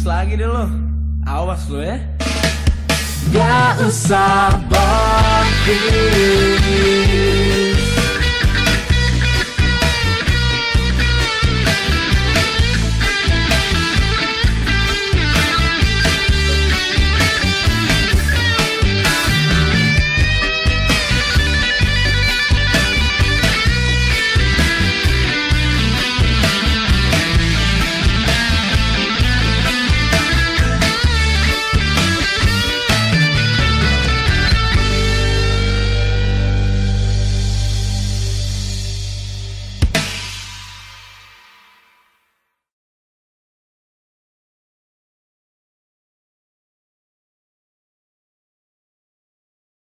serius lagi deh lo. Awas lo ya. Gak usah bokis